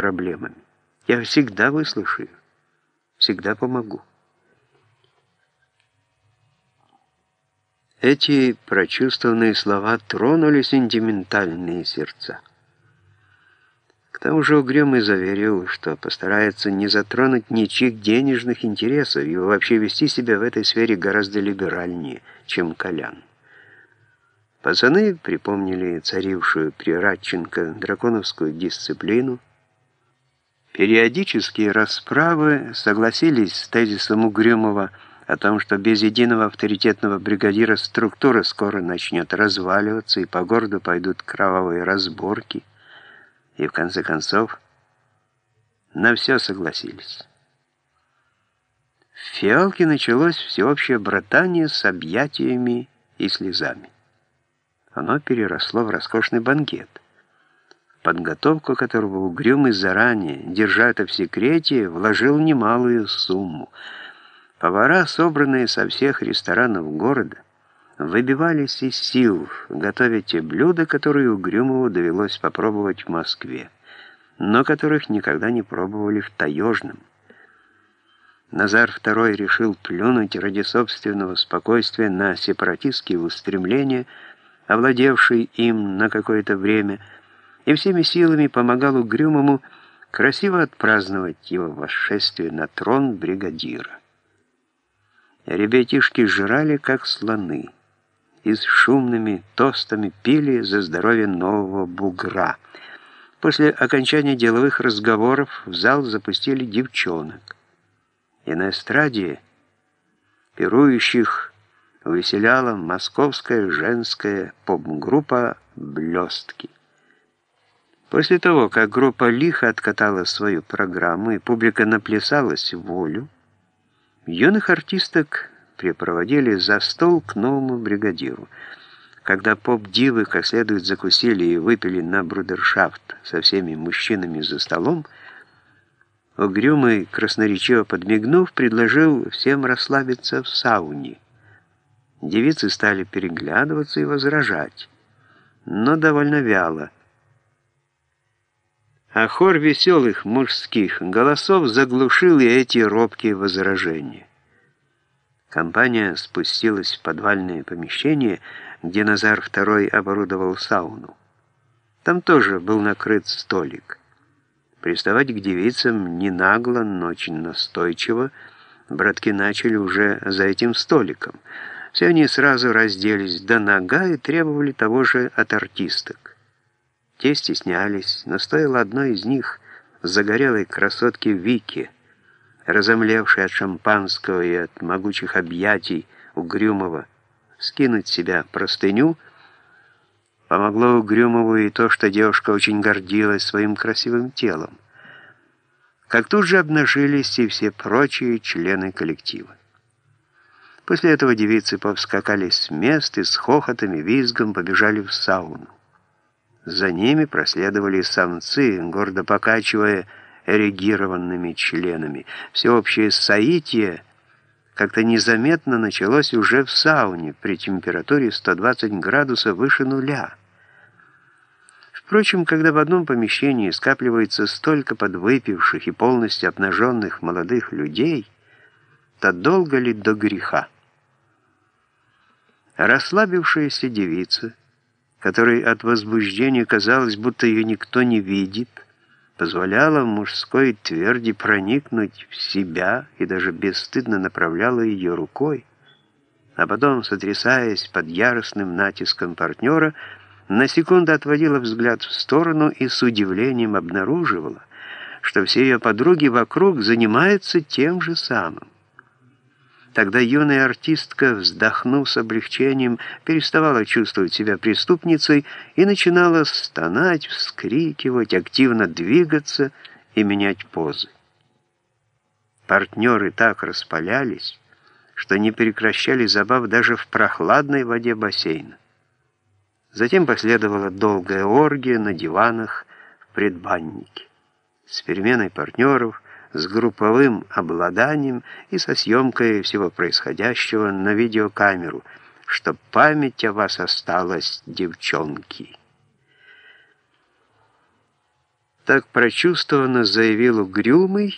проблемами. Я всегда выслушаю, всегда помогу. Эти прочувствованные слова тронули сентиментальные сердца. К тому же Угрюмый заверил, что постарается не затронуть ничьих денежных интересов и вообще вести себя в этой сфере гораздо либеральнее, чем Колян. Пацаны припомнили царившую при Радченко драконовскую дисциплину. Периодические расправы согласились с тезисом Угрюмова о том, что без единого авторитетного бригадира структура скоро начнет разваливаться, и по городу пойдут кровавые разборки. И в конце концов на все согласились. В фиалке началось всеобщее братание с объятиями и слезами оно переросло в роскошный банкет, подготовку которого Угрюмый заранее, держа это в секрете, вложил немалую сумму. Повара, собранные со всех ресторанов города, выбивались из сил, готовя те блюда, которые Угрюмову довелось попробовать в Москве, но которых никогда не пробовали в Таежном. Назар II решил плюнуть ради собственного спокойствия на сепаратистские устремления – овладевший им на какое-то время, и всеми силами помогал Угрюмому красиво отпраздновать его восшествие на трон бригадира. Ребятишки жрали, как слоны, и с шумными тостами пили за здоровье нового бугра. После окончания деловых разговоров в зал запустили девчонок, и на эстраде пирующих выселяла московская женская поп-группа «Блестки». После того, как группа лихо откатала свою программу и публика наплясалась в волю, юных артисток припроводили за стол к новому бригадиру. Когда поп-дивы как следует закусили и выпили на брудершафт со всеми мужчинами за столом, Угрюмый, красноречиво подмигнув, предложил всем расслабиться в сауне. Девицы стали переглядываться и возражать, но довольно вяло. А хор веселых мужских голосов заглушил и эти робкие возражения. Компания спустилась в подвальное помещение, где Назар II оборудовал сауну. Там тоже был накрыт столик. Приставать к девицам не нагло, но очень настойчиво братки начали уже за этим столиком — все они сразу разделись до нога и требовали того же от артисток. Те стеснялись, но стоило одной из них, загорелой красотки Вики, разомлевшей от шампанского и от могучих объятий Угрюмова, скинуть себя простыню, помогло Угрюмову и то, что девушка очень гордилась своим красивым телом. Как тут же обнажились и все прочие члены коллектива. После этого девицы повскакали с мест и с хохотом и визгом побежали в сауну. За ними проследовали самцы, гордо покачивая эрегированными членами. Всеобщее соитие как-то незаметно началось уже в сауне при температуре 120 градусов выше нуля. Впрочем, когда в одном помещении скапливается столько подвыпивших и полностью обнаженных молодых людей, то долго ли до греха? Расслабившаяся девица, которой от возбуждения казалось, будто ее никто не видит, позволяла мужской тверди проникнуть в себя и даже бесстыдно направляла ее рукой, а потом, сотрясаясь под яростным натиском партнера, на секунду отводила взгляд в сторону и с удивлением обнаруживала, что все ее подруги вокруг занимаются тем же самым. Тогда юная артистка, вздохнув с облегчением, переставала чувствовать себя преступницей и начинала стонать, вскрикивать, активно двигаться и менять позы. Партнеры так распалялись, что не прекращали забав даже в прохладной воде бассейна. Затем последовала долгая оргия на диванах в предбаннике. С переменой партнеров – с групповым обладанием и со съемкой всего происходящего на видеокамеру, чтоб память о вас осталась, девчонки. так прочувствованно заявил угрюмый,